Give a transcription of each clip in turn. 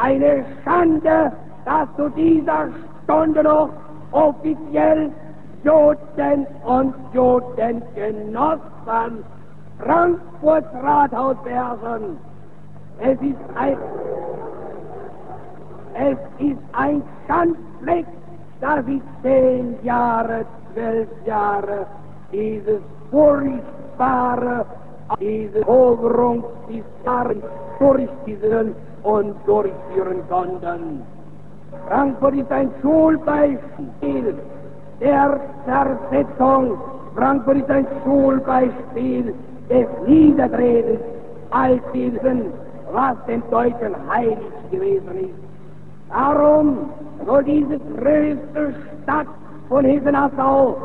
eine Schande, dass zu dieser Stunde noch offiziell Juden und Judengenossen Frankfurts Rathaus beherrschen. Es ist ein, es ist ein Schandfleck, dass ich zehn Jahre, zwölf Jahre dieses furchtbare, diese Hogerung des Jahres durchziehen und durchführen konnten. Frankfurt ist ein Schulbeispiel der Zersetzung. Frankfurt ist ein Schulbeispiel des Niedertretens all diesen, was dem Deutschen heilig gewesen ist. Darum soll diese größte Stadt von Hessen-Nassau,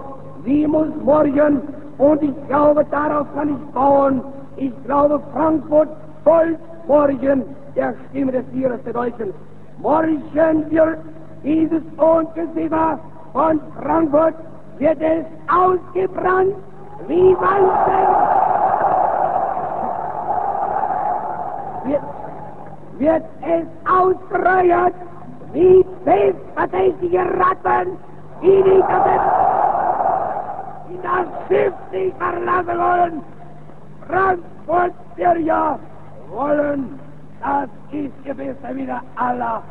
sie muss morgen, und ich glaube, darauf kann ich bauen, ich glaube, Frankfurt folgt morgen der Stimme des Tieres der Deutschen. Morgen wird dieses Ungezimmer von Frankfurt wird es ausgebrannt wie Wandel. Wird, wird es ausgereuert wie selbstverdächtige Ratten, die nicht die das Schiff nicht verlassen wollen. Frankfurt wir ja wollen, das ist gewiss wieder aller,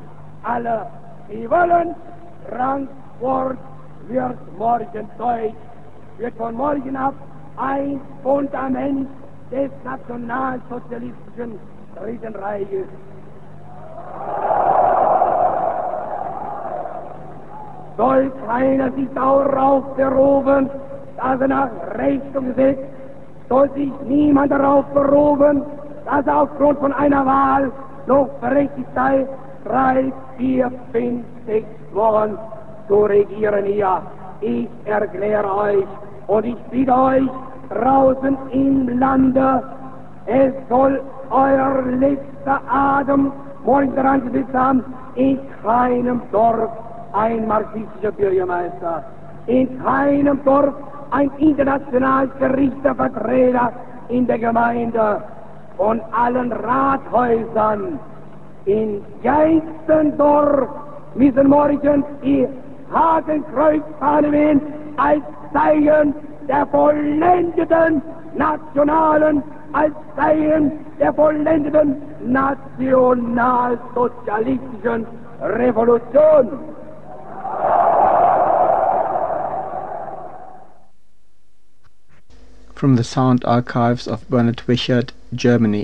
alle, die wollen, Frankfurt wird morgen deutsch, wird von morgen ab ein Fundament des nationalsozialistischen Dritten Reiches. Soll keiner sich darauf berufen, dass er nach Recht und Gesetz, soll sich niemand darauf berufen, dass er aufgrund von einer Wahl noch berechtigt sei, drei, vier, fünf, sechs Wochen zu regieren hier. Ich erkläre euch und ich bitte euch draußen im Lande, es soll euer letzter Atem morgen daran gesetzt haben, in keinem Dorf ein marxistischer Bürgermeister, in keinem Dorf ein international gerichter Vertreter in der Gemeinde, von allen Rathäusern in jedem Dorf müssen morgen die Hakenkreuzfahne wehen als Zeichen der vollendeten nationalen, als Zeichen der vollendeten nationalsozialistischen Revolution. From the sound archives of Bernard Wishart, Germany.